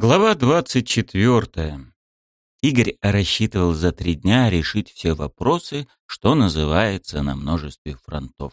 Глава 24. Игорь рассчитывал за три дня решить все вопросы, что называется, на множестве фронтов.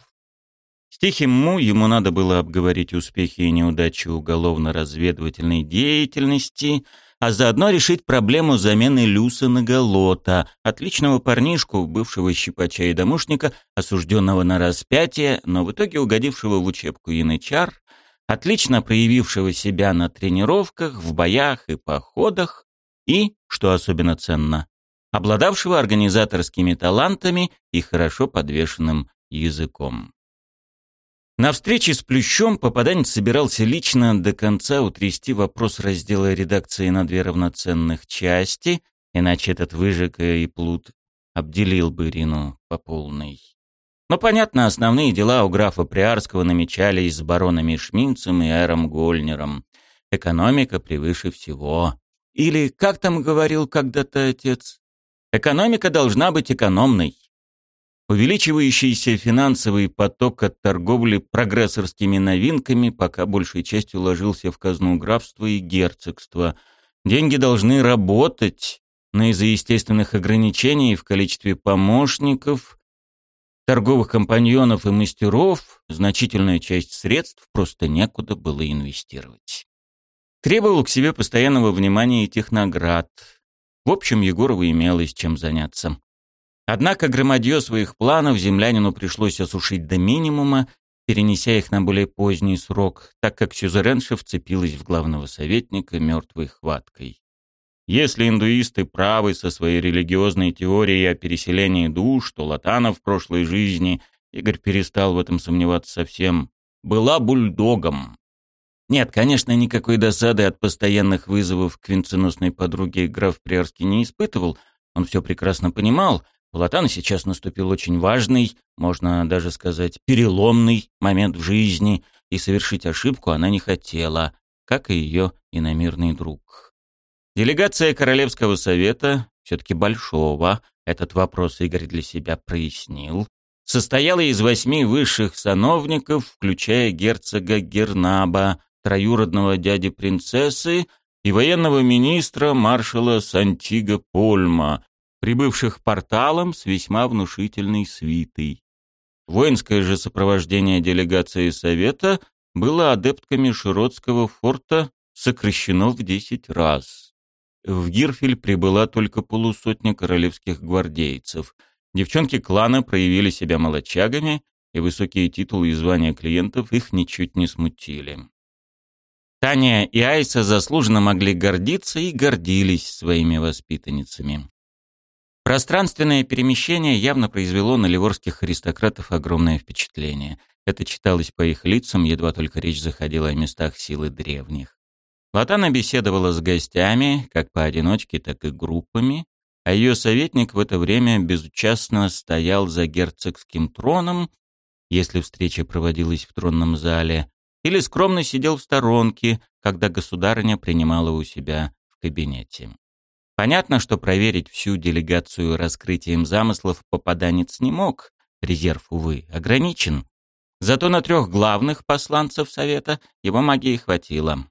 С Тихим Му ему надо было обговорить успехи и неудачи уголовно-разведывательной деятельности, а заодно решить проблему замены Люса на Голота, отличного парнишку, бывшего щипача и домушника, осужденного на распятие, но в итоге угодившего в учебку янычар, отлично проявившего себя на тренировках, в боях и походах, и, что особенно ценно, обладавшего организаторскими талантами и хорошо подвешенным языком. На встрече с Плющом попаданец собирался лично до конца утрясти вопрос раздела редакции на две равноценных части, иначе этот выжиг и плут обделил бы Ирину по полной. Но, понятно, основные дела у графа Приарского намечались с баронами Шминцем и Эром Гольнером. Экономика превыше всего. Или, как там говорил когда-то отец, экономика должна быть экономной. Увеличивающийся финансовый поток от торговли прогрессорскими новинками пока большей частью ложился в казну графства и герцогства. Деньги должны работать, но из-за естественных ограничений в количестве помощников, торговых компаньонов и мастеров значительная часть средств просто некуда было инвестировать. Требовал к себе постоянного внимания и техноград. В общем, Егорову имелось чем заняться. Однако громадье своих планов землянину пришлось осушить до минимума, перенеся их на более поздний срок, так как сюзеренша вцепилась в главного советника мертвой хваткой. Если индуисты правы со своей религиозной теорией о переселении душ, то Латана в прошлой жизни, Игорь перестал в этом сомневаться совсем, была бульдогом. Нет, конечно, никакой досады от постоянных вызовов к венценосной подруге граф Приарский не испытывал, он все прекрасно понимал, у Латана сейчас наступил очень важный, можно даже сказать, переломный момент в жизни, и совершить ошибку она не хотела, как и ее иномирный друг. Делегация Королевского совета, все-таки большого, этот вопрос Игорь для себя прояснил, состояла из восьми высших сановников, включая герцога Гернаба, троюродного дяди принцессы и военного министра маршала Сантиго Польма, прибывших порталом с весьма внушительной свитой. Воинское же сопровождение делегации Совета было адептками Широтского форта сокращено в десять раз. В Гирфель прибыла только полусотня королевских гвардейцев. Девчонки клана проявили себя молодчагами, и высокие титулы и звания клиентов их ничуть не смутили. Таня и Айса заслуженно могли гордиться и гордились своими воспитанницами. Пространственное перемещение явно произвело на ливорских аристократов огромное впечатление. Это читалось по их лицам, едва только речь заходила о местах силы древних. Латана беседовала с гостями, как поодиночке, так и группами, а ее советник в это время безучастно стоял за герцогским троном, если встреча проводилась в тронном зале, или скромно сидел в сторонке, когда государыня принимала у себя в кабинете. Понятно, что проверить всю делегацию раскрытием замыслов попаданец не мог, резерв, увы, ограничен. Зато на трех главных посланцев Совета его магии хватило.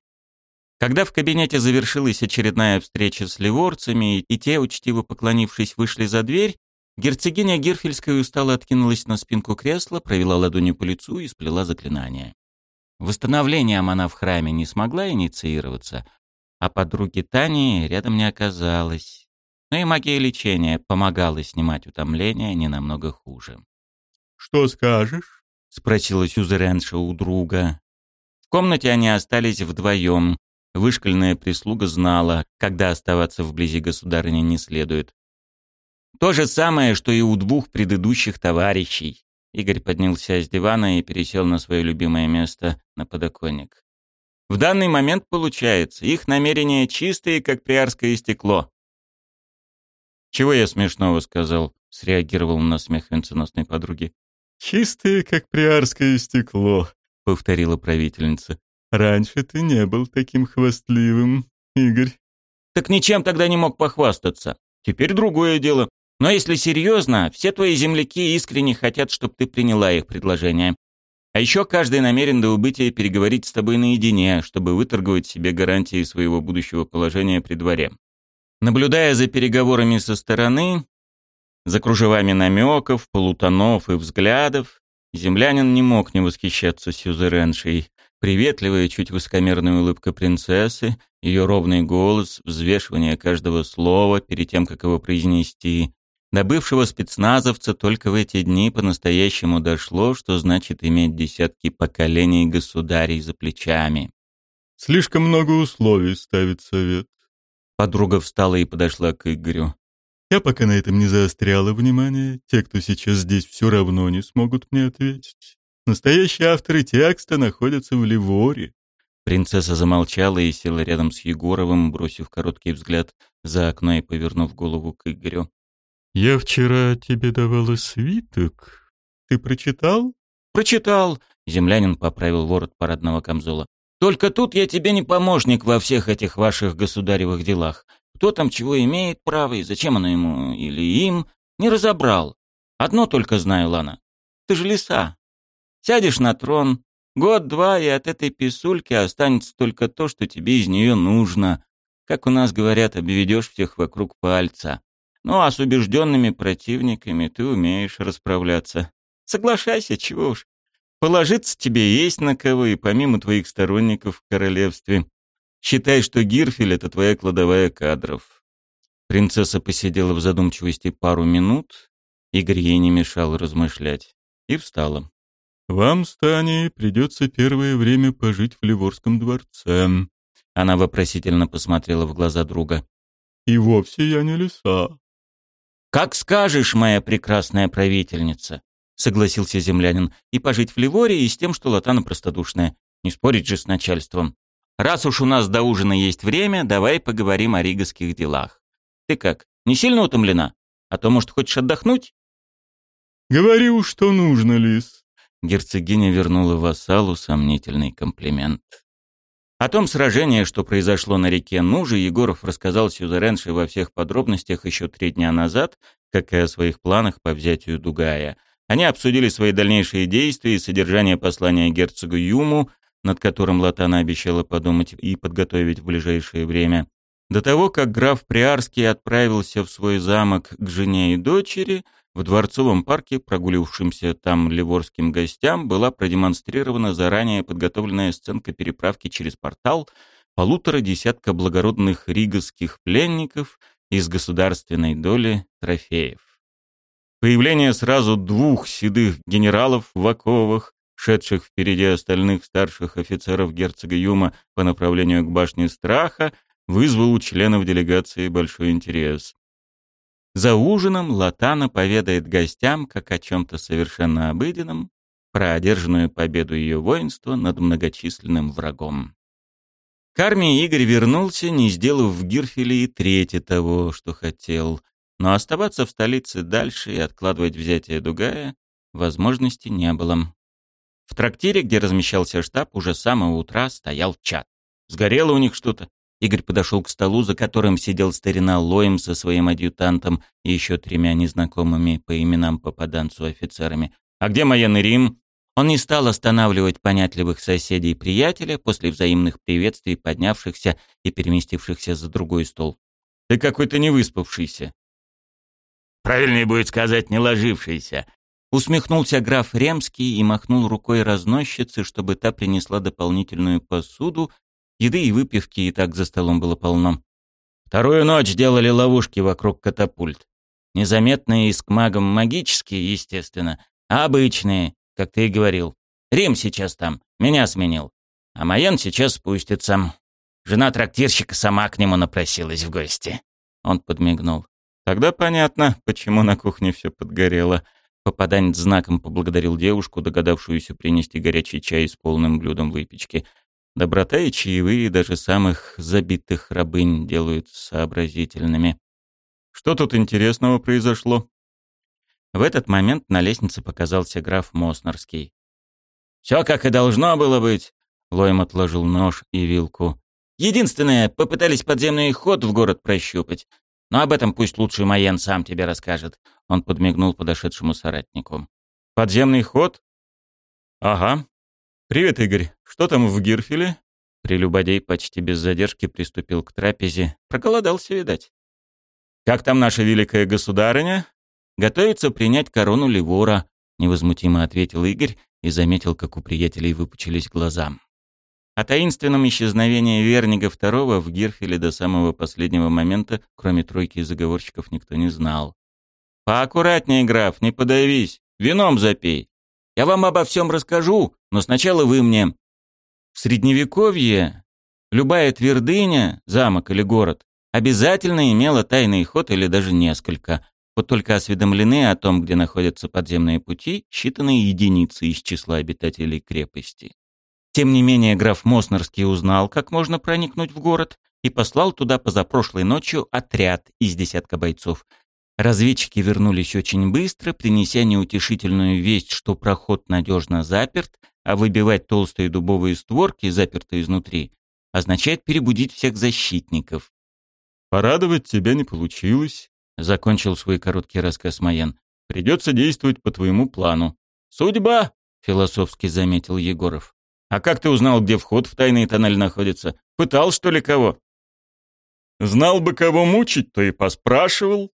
Когда в кабинете завершилась очередная встреча с ливорцами, и те, учтиво поклонившись, вышли за дверь, герцогиня Гирфельская устало откинулась на спинку кресла, провела ладонью по лицу и сплела заклинание. Восстановлением она в храме не смогла инициироваться, а подруги Тани рядом не оказалось. Но и магия лечения помогала снимать утомление не намного хуже. «Что скажешь?» — спросила Сюзеренша у друга. В комнате они остались вдвоем, Вышкольная прислуга знала, когда оставаться вблизи государыни не следует. То же самое, что и у двух предыдущих товарищей. Игорь поднялся с дивана и пересел на свое любимое место, на подоконник. В данный момент получается, их намерения чистые, как приарское стекло. «Чего я смешного сказал?» — среагировал на смех венценосной подруги. «Чистые, как приарское стекло», — повторила правительница. Раньше ты не был таким хвастливым, Игорь. Так ничем тогда не мог похвастаться. Теперь другое дело. Но если серьезно, все твои земляки искренне хотят, чтобы ты приняла их предложение. А еще каждый намерен до убытия переговорить с тобой наедине, чтобы выторговать себе гарантии своего будущего положения при дворе. Наблюдая за переговорами со стороны, за кружевами намеков, полутонов и взглядов, землянин не мог не восхищаться сюзереншей. Приветливая, чуть высокомерная улыбка принцессы, ее ровный голос, взвешивание каждого слова перед тем, как его произнести, до бывшего спецназовца только в эти дни по-настоящему дошло, что значит иметь десятки поколений государей за плечами. «Слишком много условий ставит совет». Подруга встала и подошла к Игорю. «Я пока на этом не заостряла внимание. Те, кто сейчас здесь, все равно не смогут мне ответить. Настоящие авторы текста находятся в Ливоре». Принцесса замолчала и села рядом с Егоровым, бросив короткий взгляд за окно и повернув голову к Игорю. «Я вчера тебе давала свиток. Ты прочитал?» «Прочитал», — землянин поправил ворот парадного камзола. «Только тут я тебе не помощник во всех этих ваших государевых делах. Кто там чего имеет право и зачем оно ему или им, не разобрал. Одно только знаю, Лана. Ты же лиса. Сядешь на трон, год-два, и от этой писульки останется только то, что тебе из нее нужно. Как у нас говорят, обведешь всех вокруг пальца. Ну а с убежденными противниками ты умеешь расправляться. Соглашайся, чего уж. Положиться тебе есть на кого, и помимо твоих сторонников в королевстве. Считай, что Гирфель — это твоя кладовая кадров. Принцесса посидела в задумчивости пару минут, Игорь ей не мешал размышлять, и встала. «Вам, Стани, придется первое время пожить в Ливорском дворце». Она вопросительно посмотрела в глаза друга. «И вовсе я не лиса. «Как скажешь, моя прекрасная правительница», — согласился землянин, «и пожить в Ливоре, и с тем, что Латана простодушная. Не спорить же с начальством. Раз уж у нас до ужина есть время, давай поговорим о риговских делах. Ты как, не сильно утомлена? А то, может, хочешь отдохнуть?» «Говори уж, что нужно, Лис». Герцогиня вернула вассалу сомнительный комплимент. О том сражении, что произошло на реке Нужи, Егоров рассказал Сюзеренше во всех подробностях еще три дня назад, как и о своих планах по взятию Дугая. Они обсудили свои дальнейшие действия и содержание послания герцогу Юму, над которым Латана обещала подумать и подготовить в ближайшее время. До того, как граф Приарский отправился в свой замок к жене и дочери, в Дворцовом парке прогулившимся там ливорским гостям была продемонстрирована заранее подготовленная сценка переправки через портал полутора десятка благородных риговских пленников из государственной доли трофеев. Появление сразу двух седых генералов в оковах, шедших впереди остальных старших офицеров герцога Юма по направлению к башне Страха, вызвал у членов делегации большой интерес. За ужином Латана поведает гостям, как о чем-то совершенно обыденном, про одержанную победу ее воинства над многочисленным врагом. К армии Игорь вернулся, не сделав в Гирфеле и трети того, что хотел, но оставаться в столице дальше и откладывать взятие Дугая возможности не было. В трактире, где размещался штаб, уже с самого утра стоял чат. Сгорело у них что-то, Игорь подошел к столу, за которым сидел старина Лоем со своим адъютантом и еще тремя незнакомыми по именам попаданцу офицерами. «А где военный Рим?» Он не стал останавливать понятливых соседей и приятеля после взаимных приветствий, поднявшихся и переместившихся за другой стол. «Ты какой-то невыспавшийся». «Правильнее будет сказать, не ложившийся», Усмехнулся граф Ремский и махнул рукой разносчице, чтобы та принесла дополнительную посуду Еды и выпивки и так за столом было полно. Вторую ночь делали ловушки вокруг катапульт. Незаметные и с магом магические, естественно, а обычные, как ты и говорил. Рим сейчас там, меня сменил. А Майен сейчас спустится. Жена трактирщика сама к нему напросилась в гости. Он подмигнул. Тогда понятно, почему на кухне все подгорело. Попаданец знаком поблагодарил девушку, догадавшуюся принести горячий чай с полным блюдом выпечки. Доброта и чаевые даже самых забитых рабынь делают сообразительными. Что тут интересного произошло? В этот момент на лестнице показался граф Моснерский. «Все как и должно было быть», — Лоем отложил нож и вилку. «Единственное, попытались подземный ход в город прощупать. Но об этом пусть лучший Майен сам тебе расскажет», — он подмигнул подошедшему соратнику. «Подземный ход? Ага. Привет, Игорь. Что там в Гирфеле? Прелюбодей почти без задержки приступил к трапезе. Проголодался, видать. Как там наша великая государыня? Готовится принять корону Ливора, невозмутимо ответил Игорь и заметил, как у приятелей выпучились глаза. О таинственном исчезновении Вернига II в Гирфеле до самого последнего момента, кроме тройки заговорщиков, никто не знал. «Поаккуратнее, граф, не подавись. Вином запей. Я вам обо всем расскажу, но сначала вы мне. В Средневековье любая твердыня, замок или город обязательно имела тайный ход или даже несколько. Вот только осведомлены о том, где находятся подземные пути, считанные единицы из числа обитателей крепости. Тем не менее, граф Моснерский узнал, как можно проникнуть в город, и послал туда позапрошлой ночью отряд из десятка бойцов. Разведчики вернулись очень быстро, принеся неутешительную весть, что проход надежно заперт, а выбивать толстые дубовые створки, запертые изнутри, означает перебудить всех защитников. «Порадовать тебя не получилось», — закончил свой короткий рассказ Маян. «Придется действовать по твоему плану». «Судьба», — философски заметил Егоров. «А как ты узнал, где вход в тайный тоннель находится? Пытал, что ли, кого?» «Знал бы, кого мучить, то и поспрашивал».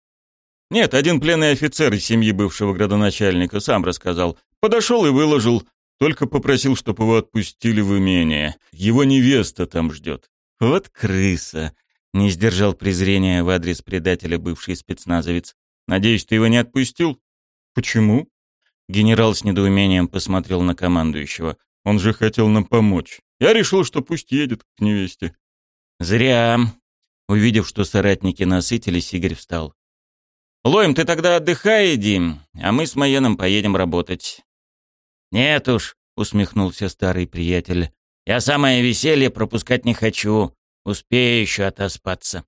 «Нет, один пленный офицер из семьи бывшего градоначальника сам рассказал. Подошел и выложил. Только попросил, чтобы его отпустили в имение. Его невеста там ждет. Вот крыса. Не сдержал презрения в адрес предателя бывший спецназовец. Надеюсь, ты его не отпустил? Почему? Генерал с недоумением посмотрел на командующего. Он же хотел нам помочь. Я решил, что пусть едет к невесте. Зря. Увидев, что соратники насытились, Игорь встал. «Лоем, ты тогда отдыхай, иди, а мы с Маеном поедем работать. «Нет уж», — усмехнулся старый приятель, — «я самое веселье пропускать не хочу. Успею еще отоспаться».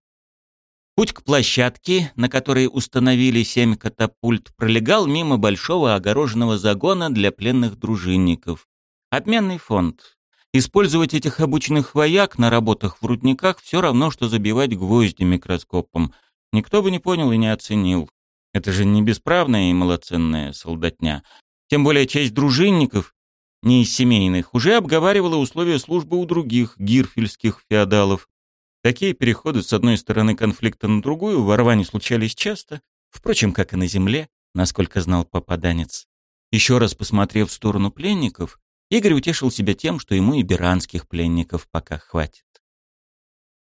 Путь к площадке, на которой установили семь катапульт, пролегал мимо большого огороженного загона для пленных дружинников. Отменный фонд. Использовать этих обученных вояк на работах в рудниках все равно, что забивать гвозди микроскопом. Никто бы не понял и не оценил. Это же не бесправная и малоценная солдатня. Тем более часть дружинников, не из семейных, уже обговаривала условия службы у других гирфельских феодалов. Такие переходы с одной стороны конфликта на другую в Орване случались часто, впрочем, как и на земле, насколько знал попаданец. Еще раз посмотрев в сторону пленников, Игорь утешил себя тем, что ему и биранских пленников пока хватит.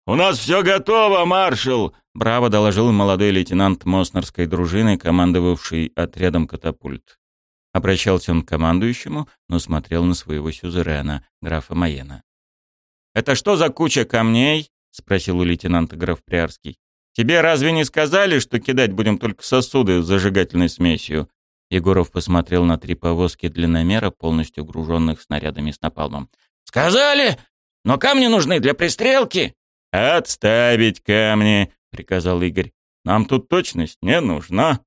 «У нас все готово, маршал!» — браво доложил молодой лейтенант Моснерской дружины, командовавший отрядом катапульт. Обращался он к командующему, но смотрел на своего сюзерена, графа Маена. «Это что за куча камней?» — спросил у лейтенанта граф Приарский. «Тебе разве не сказали, что кидать будем только сосуды с зажигательной смесью?» Егоров посмотрел на три повозки длинномера, полностью груженных снарядами с напалмом. «Сказали? Но камни нужны для пристрелки!» «Отставить камни!» — приказал Игорь. «Нам тут точность не нужна».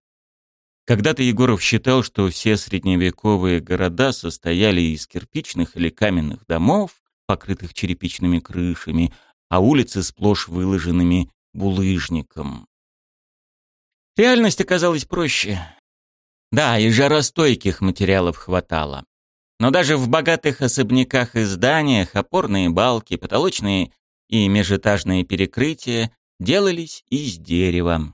Когда-то Егоров считал, что все средневековые города состояли из кирпичных или каменных домов, покрытых черепичными крышами, а улицы сплошь выложенными булыжником. Реальность оказалась проще. Да, и жаростойких материалов хватало. Но даже в богатых особняках и зданиях опорные балки, потолочные и межэтажные перекрытия делались из дерева.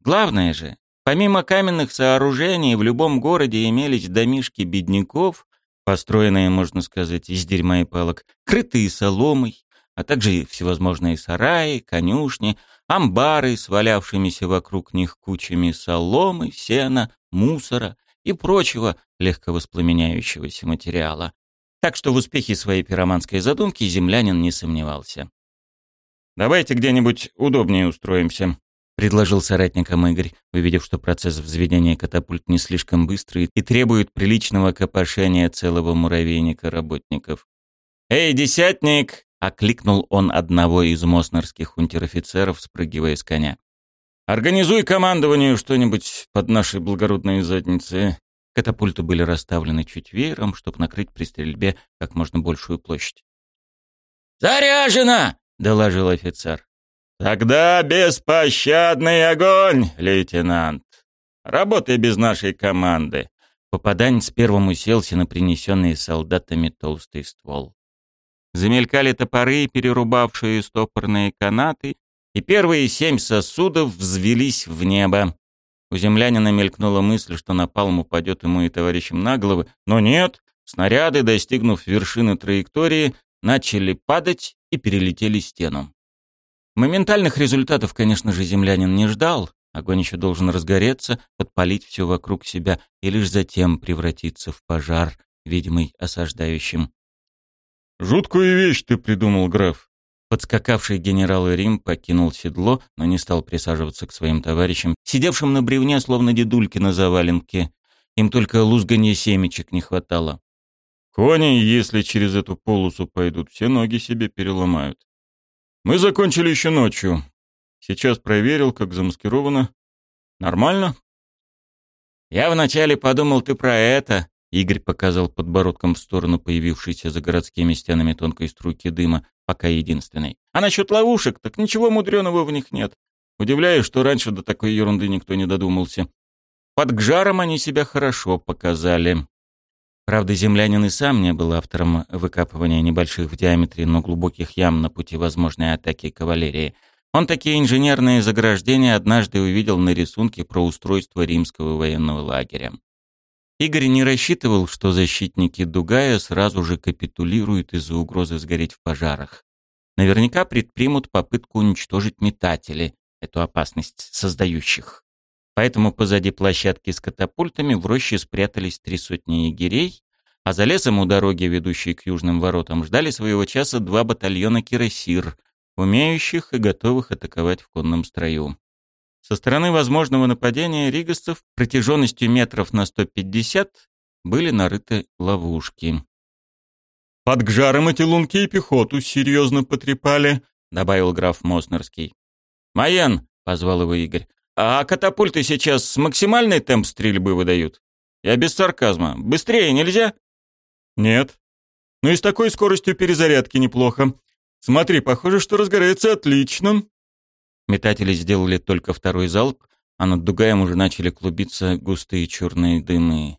Главное же, Помимо каменных сооружений, в любом городе имелись домишки бедняков, построенные, можно сказать, из дерьма и палок, крытые соломой, а также всевозможные сараи, конюшни, амбары с вокруг них кучами соломы, сена, мусора и прочего легковоспламеняющегося материала. Так что в успехе своей пироманской задумки землянин не сомневался. «Давайте где-нибудь удобнее устроимся», — предложил соратникам Игорь, увидев, что процесс взведения катапульт не слишком быстрый и требует приличного копошения целого муравейника работников. «Эй, десятник!» — окликнул он одного из моснерских унтер-офицеров, спрыгивая с коня. «Организуй командованию что-нибудь под нашей благородной задницей». Катапульты были расставлены чуть веером, чтобы накрыть при стрельбе как можно большую площадь. «Заряжено!» — доложил офицер. «Тогда беспощадный огонь, лейтенант! Работай без нашей команды!» Попаданец первым уселся на принесенный солдатами толстый ствол. Замелькали топоры, перерубавшие стопорные канаты, и первые семь сосудов взвелись в небо. У землянина мелькнула мысль, что напалм упадет ему и товарищам на головы, но нет, снаряды, достигнув вершины траектории, начали падать и перелетели стену. Моментальных результатов, конечно же, землянин не ждал. Огонь еще должен разгореться, подпалить все вокруг себя и лишь затем превратиться в пожар, видимый осаждающим. «Жуткую вещь ты придумал, граф», Подскакавший генерал Рим покинул седло, но не стал присаживаться к своим товарищам, сидевшим на бревне, словно дедульки на заваленке. Им только лузганья семечек не хватало. Кони, если через эту полосу пойдут, все ноги себе переломают. Мы закончили еще ночью. Сейчас проверил, как замаскировано. Нормально? Я вначале подумал, ты про это, Игорь показал подбородком в сторону появившейся за городскими стенами тонкой струйки дыма, пока единственной. А насчет ловушек, так ничего мудреного в них нет. Удивляюсь, что раньше до такой ерунды никто не додумался. Под Гжаром они себя хорошо показали. Правда, землянин и сам не был автором выкапывания небольших в диаметре, но глубоких ям на пути возможной атаки кавалерии. Он такие инженерные заграждения однажды увидел на рисунке про устройство римского военного лагеря. Игорь не рассчитывал, что защитники Дугая сразу же капитулируют из-за угрозы сгореть в пожарах. Наверняка предпримут попытку уничтожить метатели, эту опасность создающих. Поэтому позади площадки с катапультами в роще спрятались три сотни егерей, а за лесом у дороги, ведущей к южным воротам, ждали своего часа два батальона кирасир, умеющих и готовых атаковать в конном строю. Со стороны возможного нападения ригасцев протяженностью метров на 150 были нарыты ловушки. «Под гжаром эти лунки и пехоту серьезно потрепали», — добавил граф Моснерский. «Майен», — позвал его Игорь, — «а катапульты сейчас максимальный темп стрельбы выдают? Я без сарказма. Быстрее нельзя?» «Нет. Но и с такой скоростью перезарядки неплохо. Смотри, похоже, что разгорается отлично». Метатели сделали только второй залп, а над Дугаем уже начали клубиться густые черные дымы.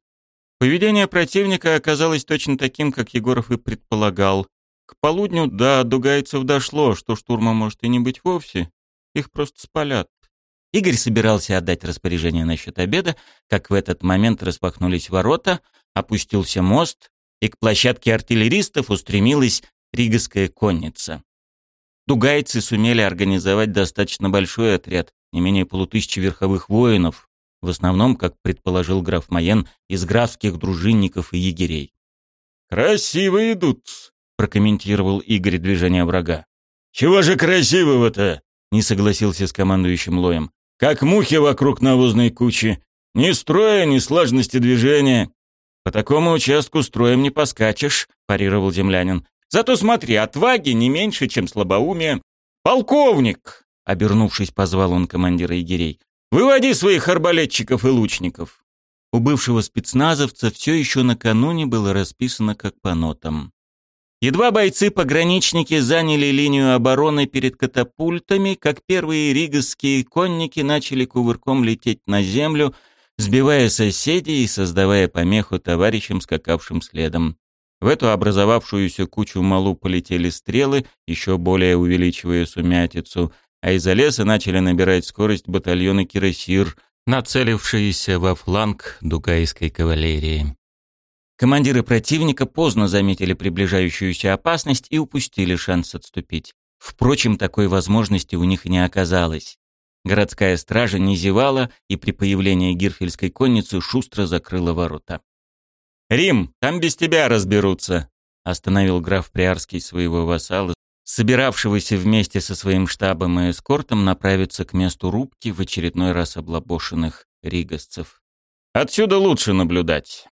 Поведение противника оказалось точно таким, как Егоров и предполагал. К полудню до дугайцев дошло, что штурма может и не быть вовсе. Их просто спалят. Игорь собирался отдать распоряжение насчет обеда, как в этот момент распахнулись ворота, опустился мост, и к площадке артиллеристов устремилась Риговская конница. Дугайцы сумели организовать достаточно большой отряд, не менее полутысячи верховых воинов, в основном, как предположил граф Майен, из графских дружинников и егерей. «Красиво идут», — прокомментировал Игорь движение врага. «Чего же красивого-то?» — не согласился с командующим Лоем. «Как мухи вокруг навозной кучи. Ни строя, ни слаженности движения. По такому участку строем не поскачешь», — парировал землянин. Зато смотри, отваги не меньше, чем слабоумие. Полковник, обернувшись, позвал он командира егерей. Выводи своих арбалетчиков и лучников. У бывшего спецназовца все еще накануне было расписано как по нотам. Едва бойцы-пограничники заняли линию обороны перед катапультами, как первые ригасские конники начали кувырком лететь на землю, сбивая соседей и создавая помеху товарищам, скакавшим следом. В эту образовавшуюся кучу малу полетели стрелы, еще более увеличивая сумятицу, а из-за леса начали набирать скорость батальоны кирасир, нацелившиеся во фланг дугайской кавалерии. Командиры противника поздно заметили приближающуюся опасность и упустили шанс отступить. Впрочем, такой возможности у них не оказалось. Городская стража не зевала и при появлении гирфельской конницы шустро закрыла ворота. «Рим, там без тебя разберутся», — остановил граф Приарский своего вассала, собиравшегося вместе со своим штабом и эскортом направиться к месту рубки в очередной раз облабошенных ригасцев. «Отсюда лучше наблюдать».